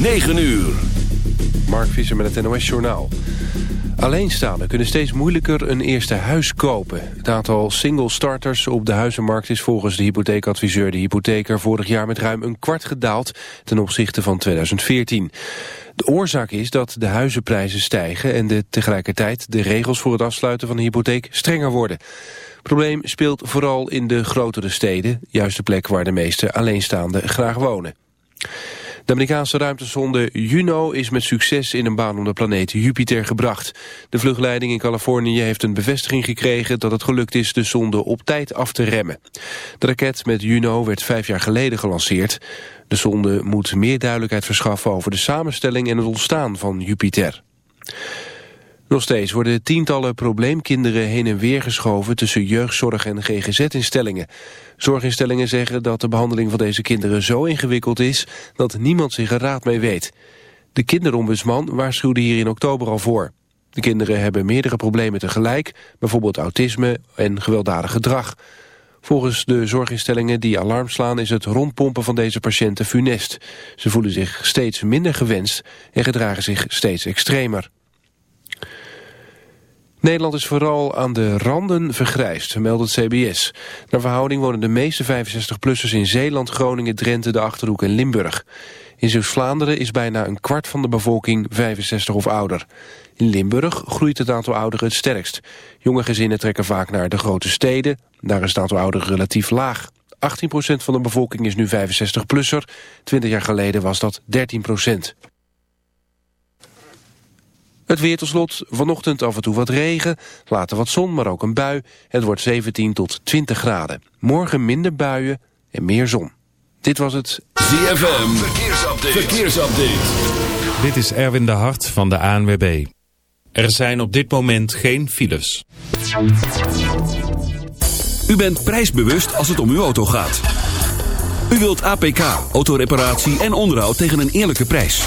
9 uur. Mark Visser met het NOS Journaal. Alleenstaanden kunnen steeds moeilijker een eerste huis kopen. Het aantal single starters op de huizenmarkt is volgens de hypotheekadviseur de hypotheker vorig jaar met ruim een kwart gedaald ten opzichte van 2014. De oorzaak is dat de huizenprijzen stijgen en de, tegelijkertijd de regels voor het afsluiten van de hypotheek strenger worden. Het probleem speelt vooral in de grotere steden, juist de plek waar de meeste alleenstaanden graag wonen. De Amerikaanse ruimtesonde Juno is met succes in een baan om de planeet Jupiter gebracht. De vluchtleiding in Californië heeft een bevestiging gekregen dat het gelukt is de zonde op tijd af te remmen. De raket met Juno werd vijf jaar geleden gelanceerd. De zonde moet meer duidelijkheid verschaffen over de samenstelling en het ontstaan van Jupiter. Nog steeds worden tientallen probleemkinderen heen en weer geschoven tussen jeugdzorg en GGZ-instellingen. Zorginstellingen zeggen dat de behandeling van deze kinderen zo ingewikkeld is dat niemand zich er raad mee weet. De kinderombudsman waarschuwde hier in oktober al voor. De kinderen hebben meerdere problemen tegelijk, bijvoorbeeld autisme en gewelddadig gedrag. Volgens de zorginstellingen die alarm slaan is het rondpompen van deze patiënten funest. Ze voelen zich steeds minder gewenst en gedragen zich steeds extremer. Nederland is vooral aan de randen vergrijsd, meldt het CBS. Naar verhouding wonen de meeste 65-plussers in Zeeland, Groningen, Drenthe, de Achterhoek en Limburg. In Zeeuws-Vlaanderen is bijna een kwart van de bevolking 65 of ouder. In Limburg groeit het aantal ouderen het sterkst. Jonge gezinnen trekken vaak naar de grote steden. Daar is het aantal ouderen relatief laag. 18% van de bevolking is nu 65-plusser. 20 jaar geleden was dat 13%. Het weer tot slot, vanochtend af en toe wat regen, later wat zon, maar ook een bui. Het wordt 17 tot 20 graden. Morgen minder buien en meer zon. Dit was het ZFM Verkeersupdate. Verkeersupdate. Dit is Erwin de Hart van de ANWB. Er zijn op dit moment geen files. U bent prijsbewust als het om uw auto gaat. U wilt APK, autoreparatie en onderhoud tegen een eerlijke prijs.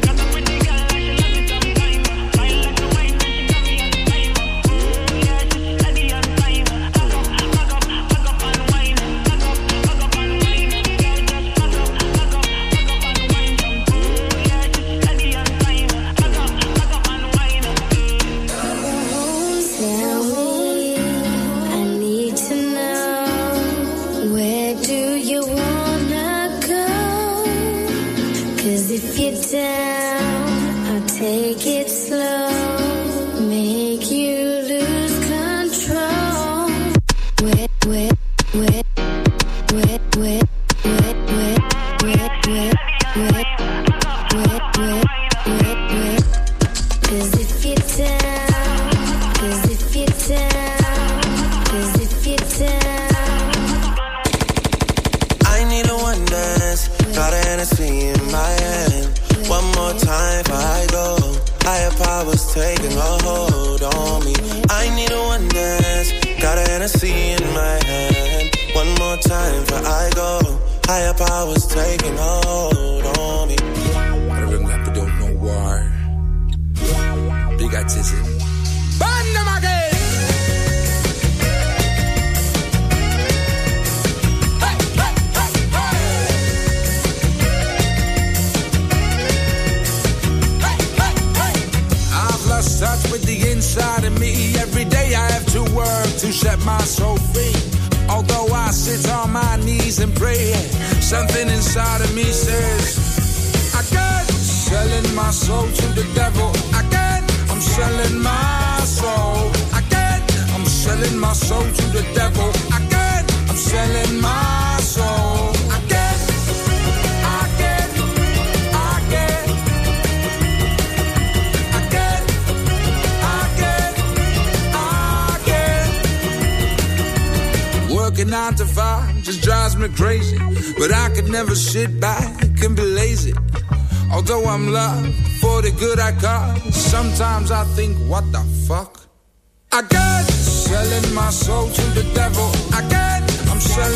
Take it slow,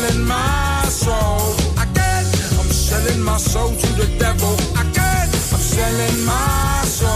selling my soul. I got, I'm selling my soul to the devil. I got, I'm selling my soul.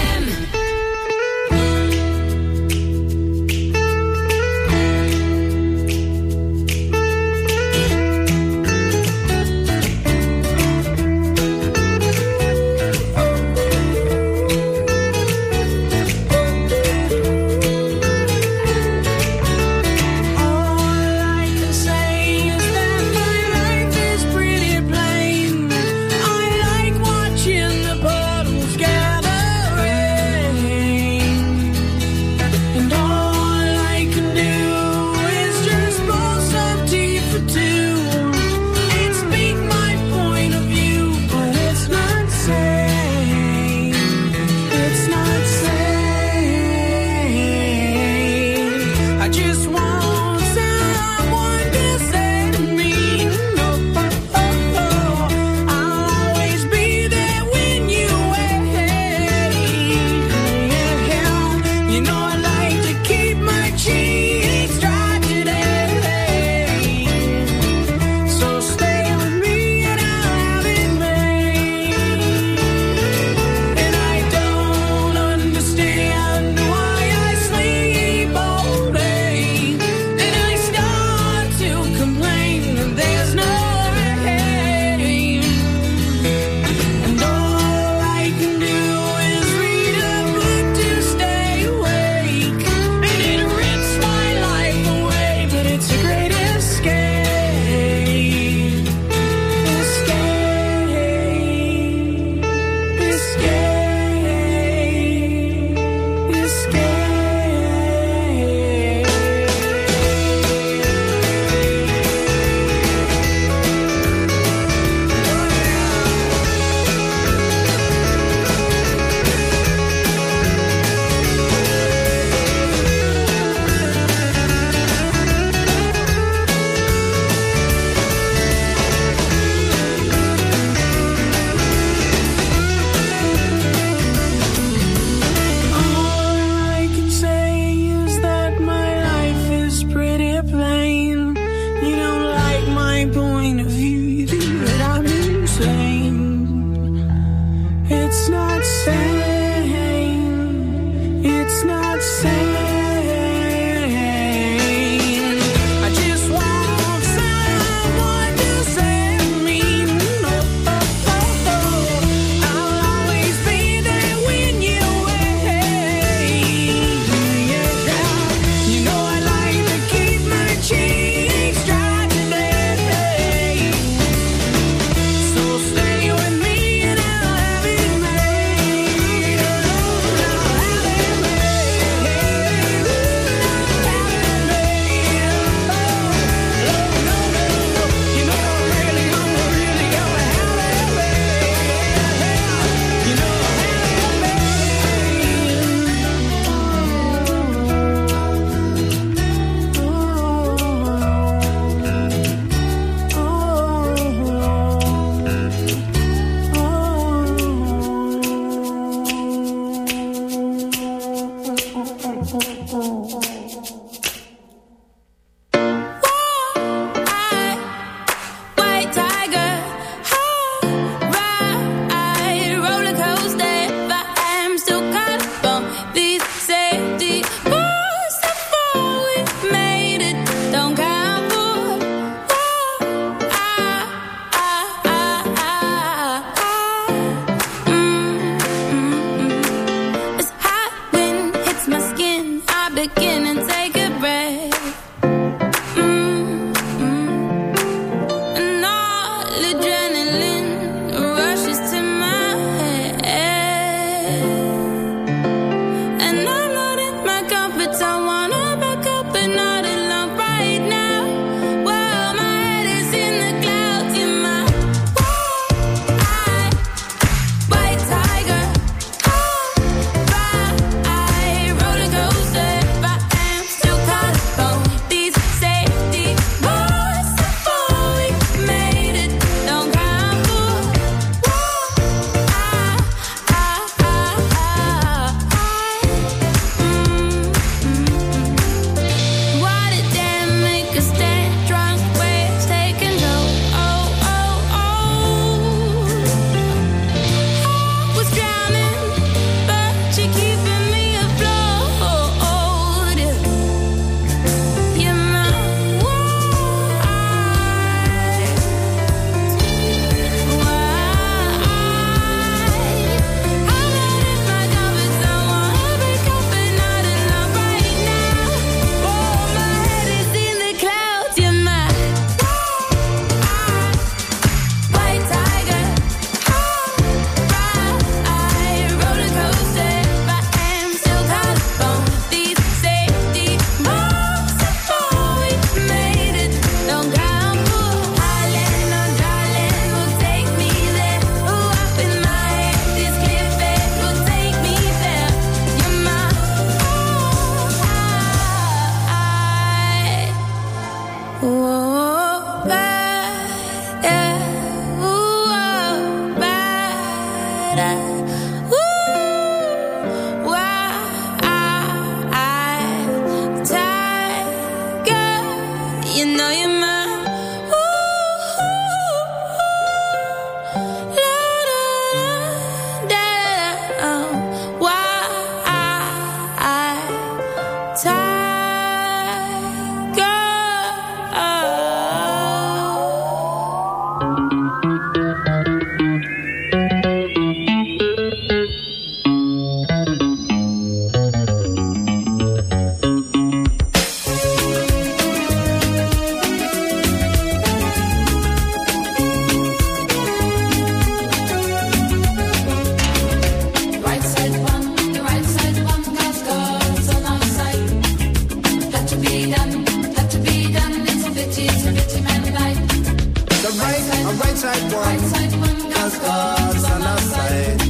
Cause God's on our side.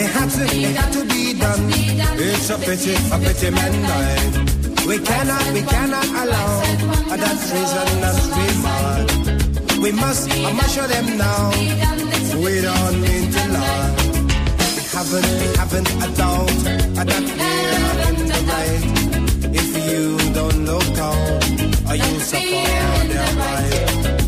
It had to, it had to be done. It's a pity, a pity man died. We cannot, we cannot allow that treason us we We must, I must show them now. We don't mean to lie. We haven't, we haven't a doubt that we are in the right. If you don't look out, are you suffer their right?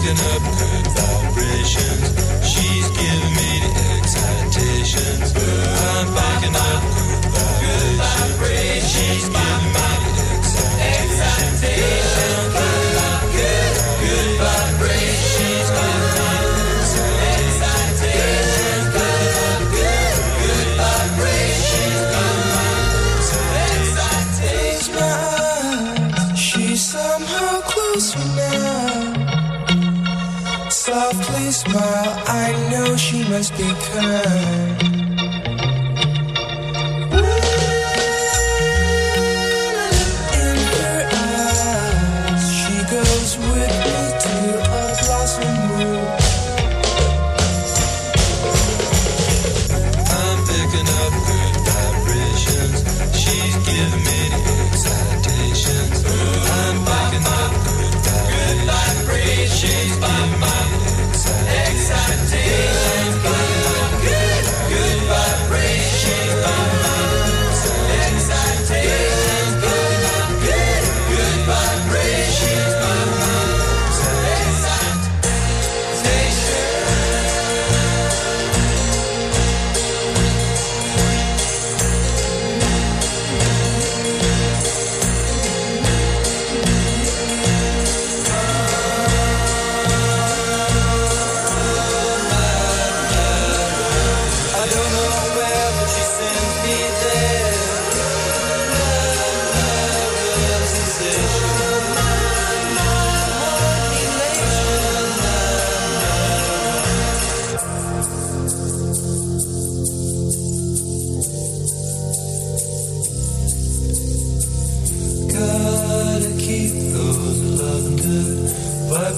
picking up good vibrations. She's giving me the excitations. because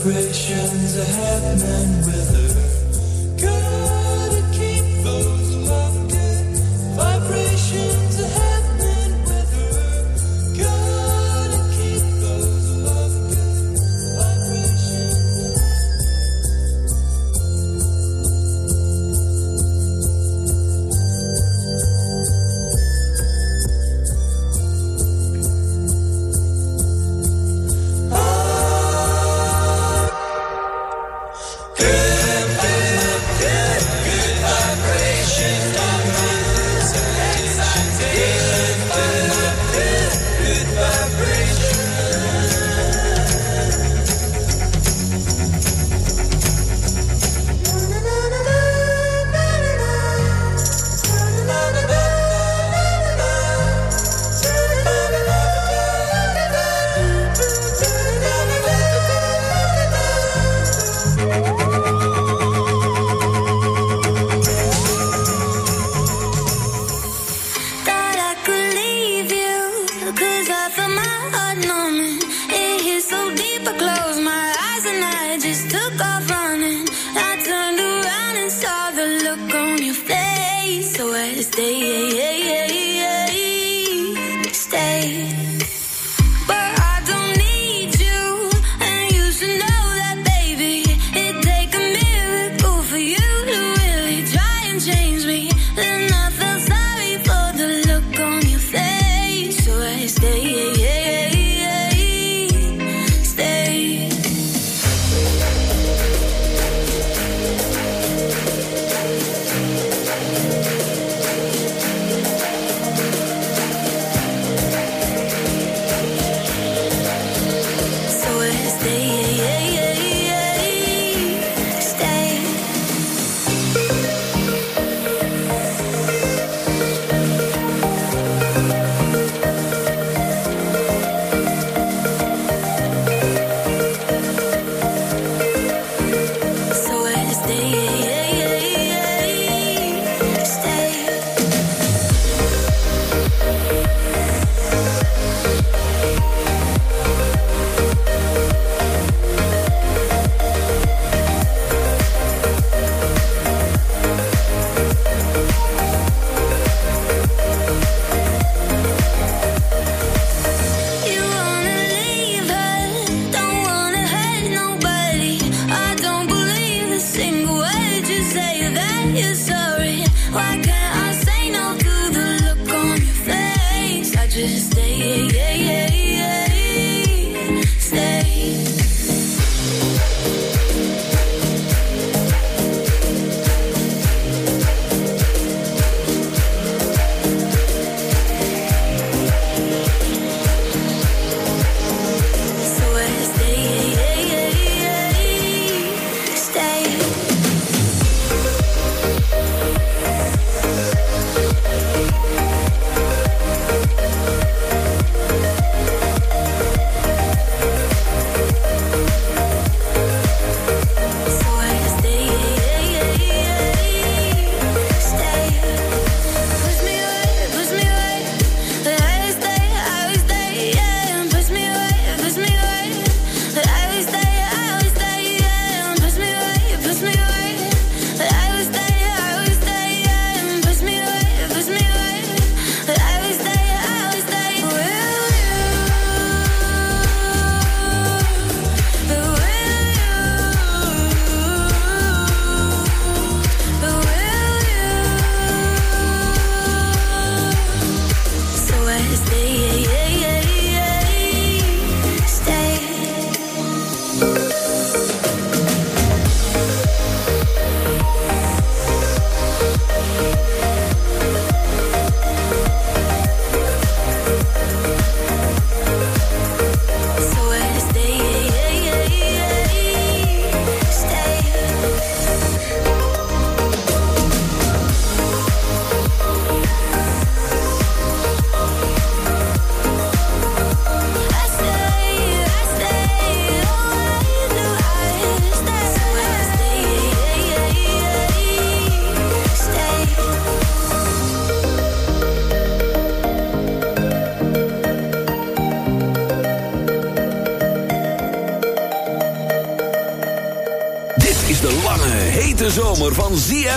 vibrations are happening with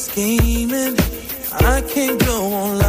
scheming. I can't go on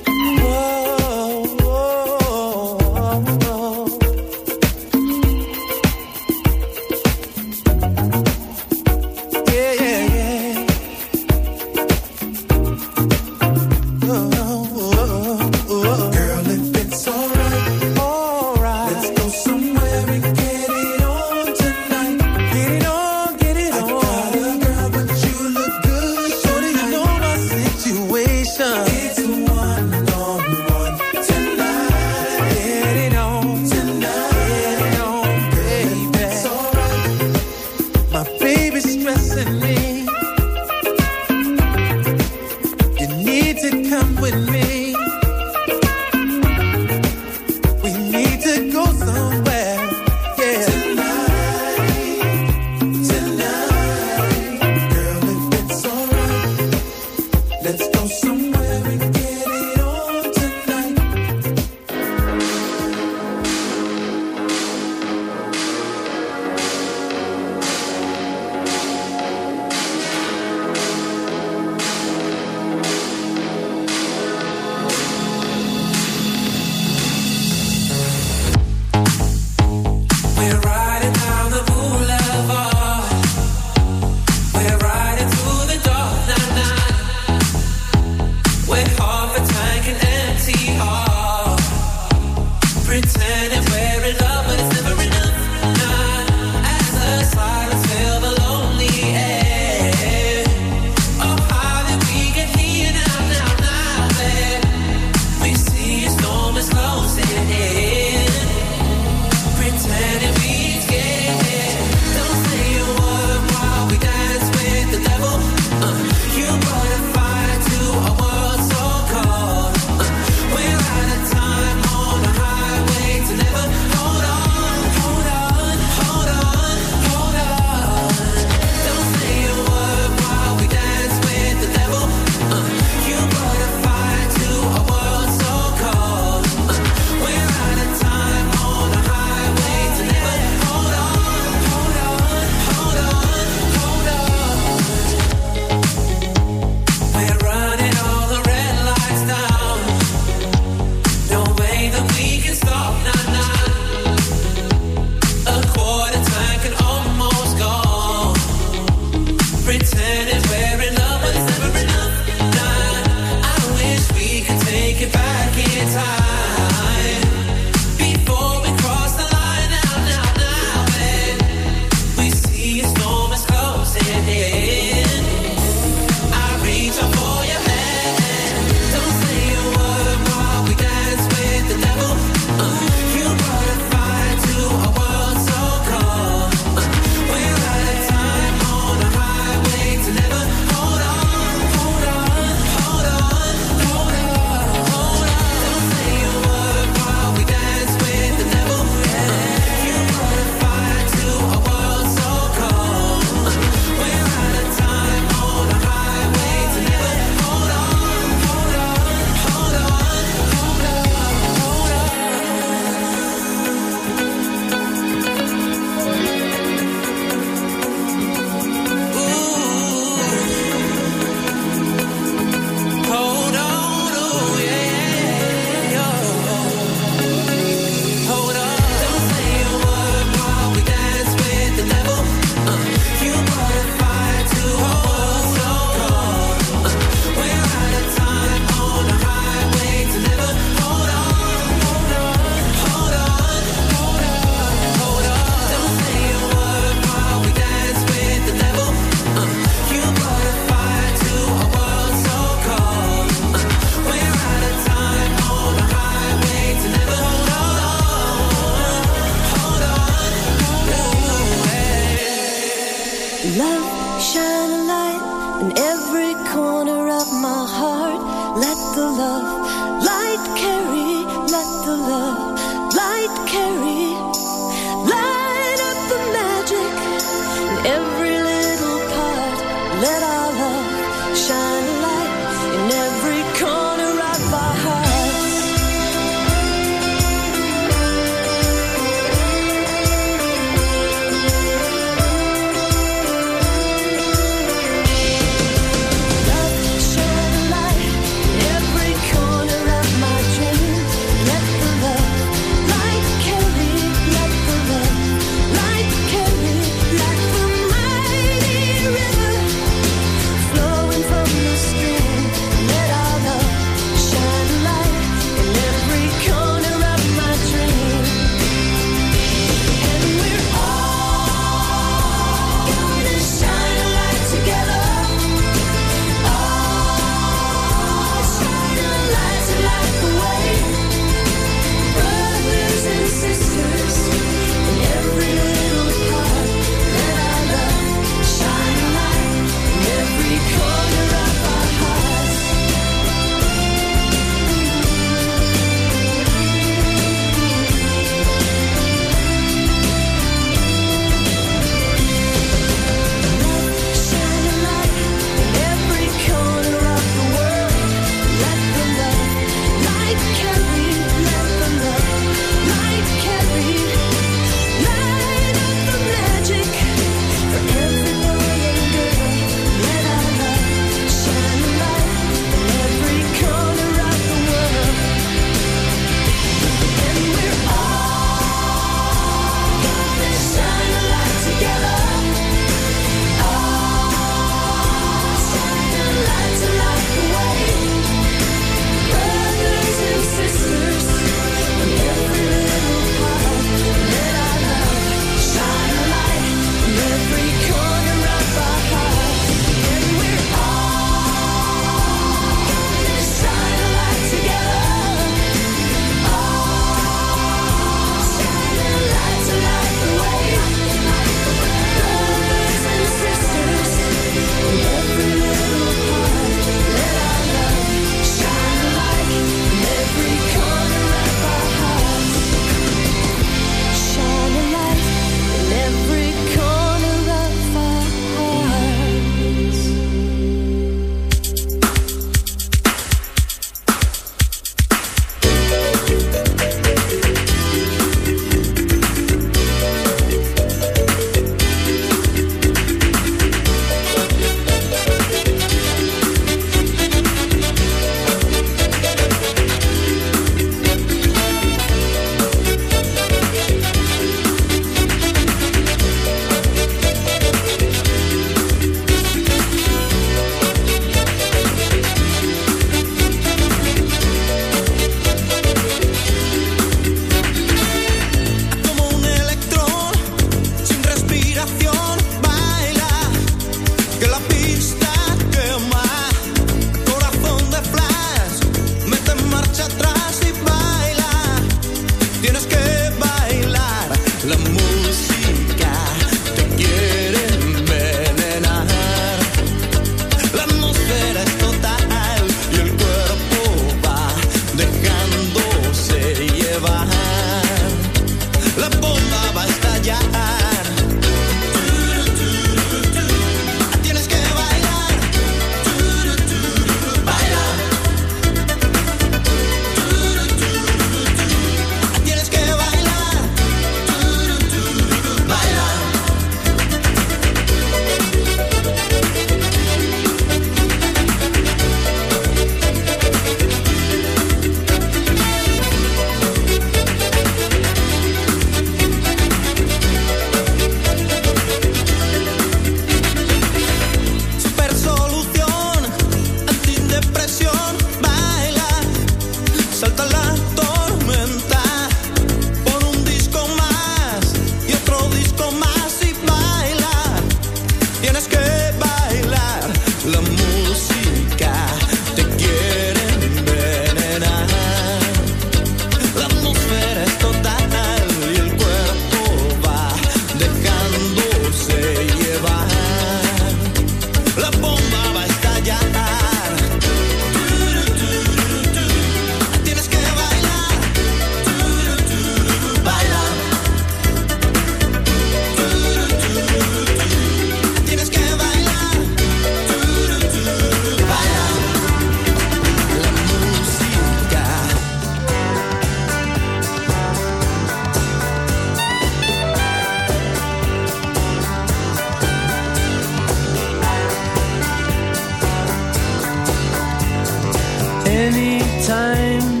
anytime